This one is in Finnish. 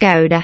käydä.